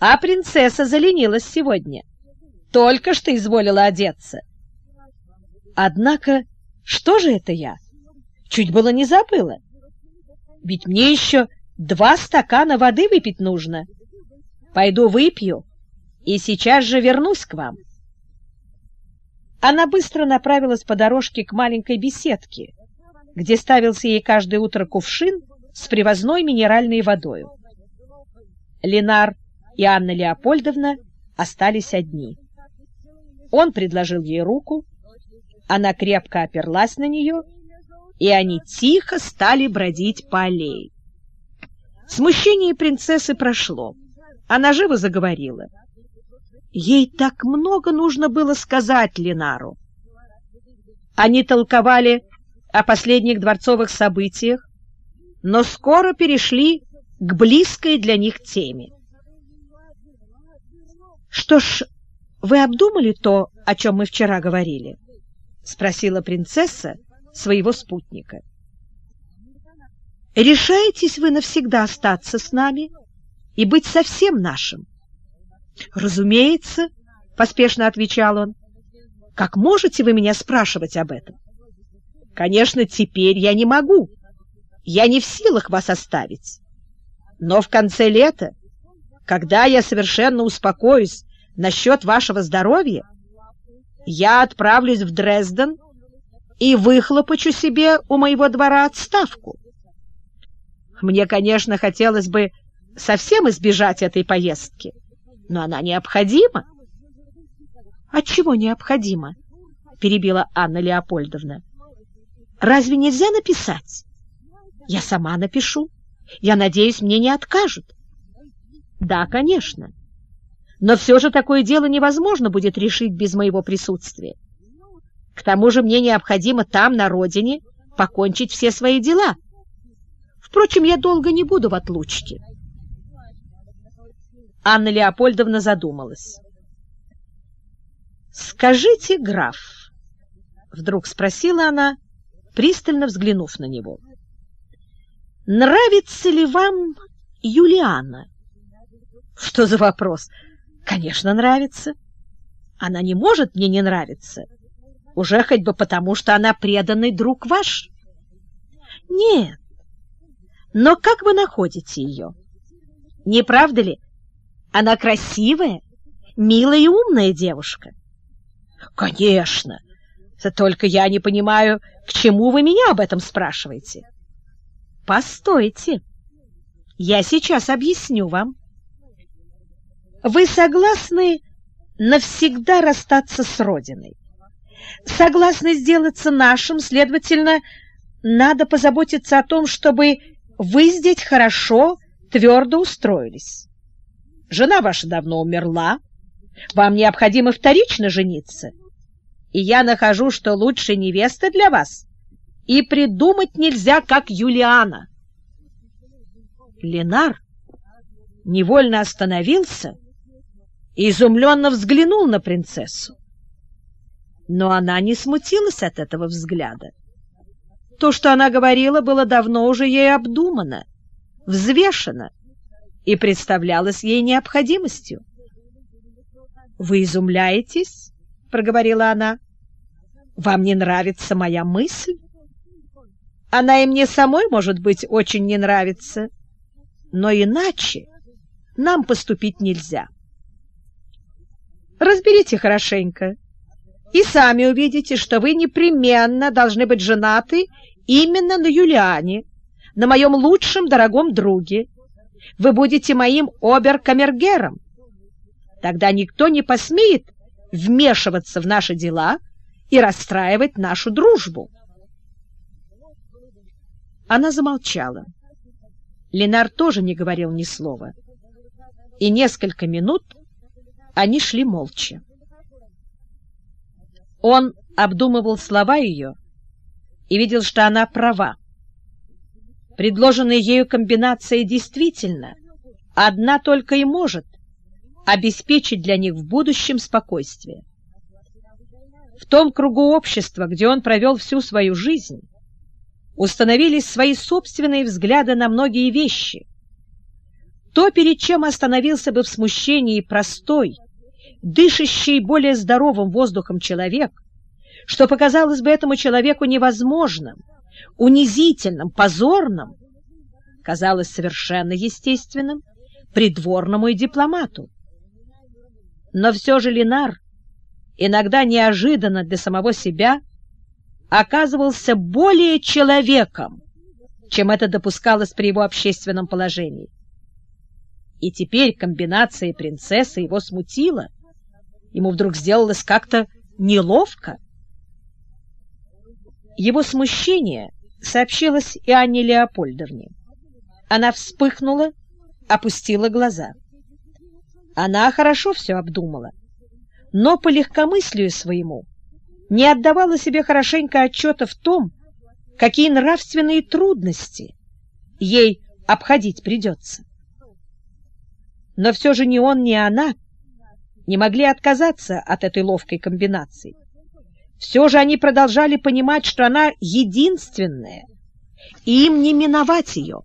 А принцесса заленилась сегодня. Только что изволила одеться. Однако, что же это я? Чуть было не забыла. Ведь мне еще два стакана воды выпить нужно. Пойду выпью и сейчас же вернусь к вам. Она быстро направилась по дорожке к маленькой беседке, где ставился ей каждое утро кувшин с привозной минеральной водой. Ленар и Анна Леопольдовна остались одни. Он предложил ей руку, она крепко оперлась на нее, и они тихо стали бродить по аллее. Смущение принцессы прошло. Она живо заговорила. Ей так много нужно было сказать Ленару. Они толковали о последних дворцовых событиях, но скоро перешли к близкой для них теме. «Что ж, вы обдумали то, о чем мы вчера говорили?» — спросила принцесса своего спутника. «Решаетесь вы навсегда остаться с нами и быть совсем нашим?» «Разумеется», — поспешно отвечал он. «Как можете вы меня спрашивать об этом?» «Конечно, теперь я не могу. Я не в силах вас оставить. Но в конце лета, когда я совершенно успокоюсь насчет вашего здоровья, я отправлюсь в Дрезден и выхлопочу себе у моего двора отставку. Мне, конечно, хотелось бы совсем избежать этой поездки, но она необходима. — Отчего необходима? — перебила Анна Леопольдовна. — Разве нельзя написать? Я сама напишу. Я надеюсь, мне не откажут. — Да, конечно. Но все же такое дело невозможно будет решить без моего присутствия. К тому же мне необходимо там, на родине, покончить все свои дела. Впрочем, я долго не буду в отлучке. Анна Леопольдовна задумалась. «Скажите, граф», — вдруг спросила она, пристально взглянув на него, «нравится ли вам Юлиана?» «Что за вопрос? Конечно, нравится. Она не может мне не нравиться. Уже хоть бы потому, что она преданный друг ваш». «Нет. Но как вы находите ее? Не правда ли?» Она красивая, милая и умная девушка. Конечно. Только я не понимаю, к чему вы меня об этом спрашиваете. Постойте. Я сейчас объясню вам. Вы согласны навсегда расстаться с родиной? Согласны сделаться нашим, следовательно, надо позаботиться о том, чтобы вы здесь хорошо, твердо устроились. Жена ваша давно умерла, вам необходимо вторично жениться, и я нахожу, что лучше невеста для вас и придумать нельзя, как Юлиана. Ленар невольно остановился и изумленно взглянул на принцессу. Но она не смутилась от этого взгляда. То, что она говорила, было давно уже ей обдумано, взвешено, и представлялось ей необходимостью. «Вы изумляетесь?» — проговорила она. «Вам не нравится моя мысль? Она и мне самой, может быть, очень не нравится, но иначе нам поступить нельзя. Разберите хорошенько, и сами увидите, что вы непременно должны быть женаты именно на Юлиане, на моем лучшем дорогом друге, вы будете моим оберкамергером. Тогда никто не посмеет вмешиваться в наши дела и расстраивать нашу дружбу. Она замолчала. Ленар тоже не говорил ни слова. И несколько минут они шли молча. Он обдумывал слова ее и видел, что она права. Предложенная ею комбинация действительно одна только и может обеспечить для них в будущем спокойствие. В том кругу общества, где он провел всю свою жизнь, установились свои собственные взгляды на многие вещи. То, перед чем остановился бы в смущении простой, дышащий более здоровым воздухом человек, что показалось бы этому человеку невозможным, унизительным, позорным, казалось совершенно естественным придворному и дипломату. Но все же Ленар, иногда неожиданно для самого себя, оказывался более человеком, чем это допускалось при его общественном положении. И теперь комбинация принцессы его смутила. Ему вдруг сделалось как-то неловко. Его смущение сообщилось и Анне Леопольдовне. Она вспыхнула, опустила глаза. Она хорошо все обдумала, но по легкомыслию своему не отдавала себе хорошенько отчета в том, какие нравственные трудности ей обходить придется. Но все же ни он, ни она не могли отказаться от этой ловкой комбинации. Все же они продолжали понимать, что она единственная, и им не миновать ее.